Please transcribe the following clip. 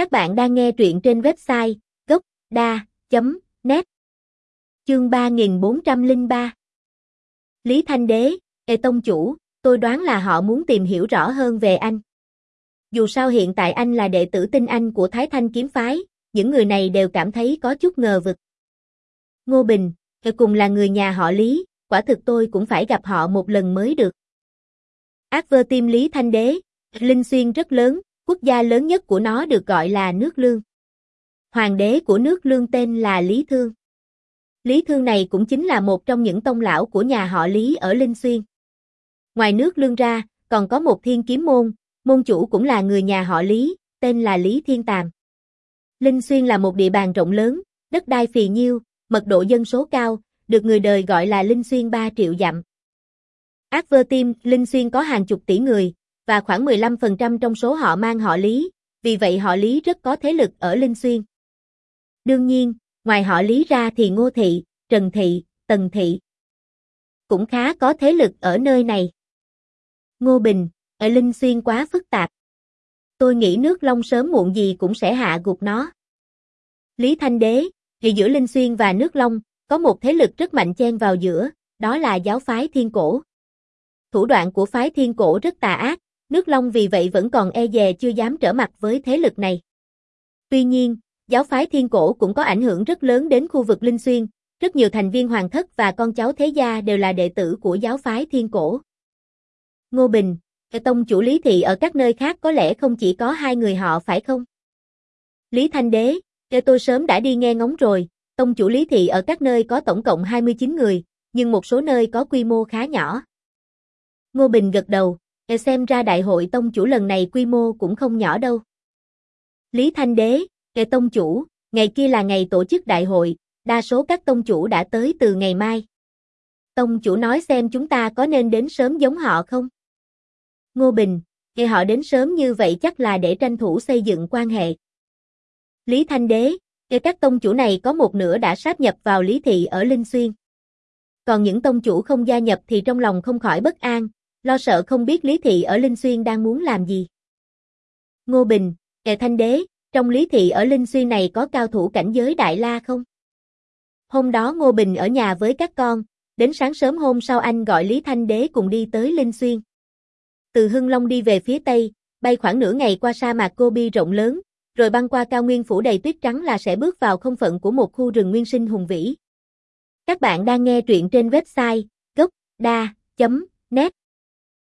Các bạn đang nghe truyện trên website gốc.da.net Chương 3403 Lý Thanh Đế, Ê Tông Chủ, tôi đoán là họ muốn tìm hiểu rõ hơn về anh. Dù sao hiện tại anh là đệ tử tinh anh của Thái Thanh Kiếm Phái, những người này đều cảm thấy có chút ngờ vực. Ngô Bình, cùng là người nhà họ Lý, quả thực tôi cũng phải gặp họ một lần mới được. Ác vơ tim Lý Thanh Đế, Linh Xuyên rất lớn, quốc gia lớn nhất của nó được gọi là nước Lương. Hoàng đế của nước Lương tên là Lý Thương. Lý Thương này cũng chính là một trong những tông lão của nhà họ Lý ở Linh Xuyên. Ngoài nước Lương ra, còn có một thiên kiếm môn, môn chủ cũng là người nhà họ Lý, tên là Lý Thiên Tàm. Linh Xuyên là một địa bàn rộng lớn, đất đai phì nhiêu, mật độ dân số cao, được người đời gọi là Linh Xuyên 3 triệu dặm. Ác vơ tim, Linh Xuyên có hàng chục tỷ người, và khoảng 15% trong số họ mang họ Lý, vì vậy họ Lý rất có thế lực ở Linh Xuyên. Đương nhiên, ngoài họ Lý ra thì Ngô Thị, Trần Thị, Tần Thị cũng khá có thế lực ở nơi này. Ngô Bình, ở Linh Xuyên quá phức tạp. Tôi nghĩ nước Long sớm muộn gì cũng sẽ hạ gục nó. Lý Thanh Đế, thì giữa Linh Xuyên và nước Long, có một thế lực rất mạnh chen vào giữa, đó là giáo phái Thiên Cổ. Thủ đoạn của phái Thiên Cổ rất tà ác, nước Long vì vậy vẫn còn e dè chưa dám trở mặt với thế lực này. Tuy nhiên, giáo phái Thiên Cổ cũng có ảnh hưởng rất lớn đến khu vực Linh Xuyên, rất nhiều thành viên hoàng thất và con cháu thế gia đều là đệ tử của giáo phái Thiên Cổ. Ngô Bình, tông chủ Lý Thị ở các nơi khác có lẽ không chỉ có hai người họ phải không? Lý Thanh Đế, tôi sớm đã đi nghe ngóng rồi, tông chủ Lý Thị ở các nơi có tổng cộng 29 người, nhưng một số nơi có quy mô khá nhỏ. Ngô Bình gật đầu, xem ra đại hội tông chủ lần này quy mô cũng không nhỏ đâu. Lý Thanh Đế, Kệ tông chủ, ngày kia là ngày tổ chức đại hội, đa số các tông chủ đã tới từ ngày mai. Tông chủ nói xem chúng ta có nên đến sớm giống họ không? Ngô Bình, Kệ họ đến sớm như vậy chắc là để tranh thủ xây dựng quan hệ. Lý Thanh Đế, Kệ các tông chủ này có một nửa đã sáp nhập vào Lý Thị ở Linh Xuyên. Còn những tông chủ không gia nhập thì trong lòng không khỏi bất an, lo sợ không biết Lý Thị ở Linh Xuyên đang muốn làm gì. Ngô Bình, kẻ Thanh Đế, trong Lý Thị ở Linh Xuyên này có cao thủ cảnh giới Đại La không? Hôm đó Ngô Bình ở nhà với các con, đến sáng sớm hôm sau anh gọi Lý Thanh Đế cùng đi tới Linh Xuyên. Từ Hưng Long đi về phía Tây, bay khoảng nửa ngày qua sa mạc Gobi rộng lớn, rồi băng qua cao nguyên phủ đầy tuyết trắng là sẽ bước vào không phận của một khu rừng nguyên sinh hùng vĩ. Các bạn đang nghe truyện trên website gocda.net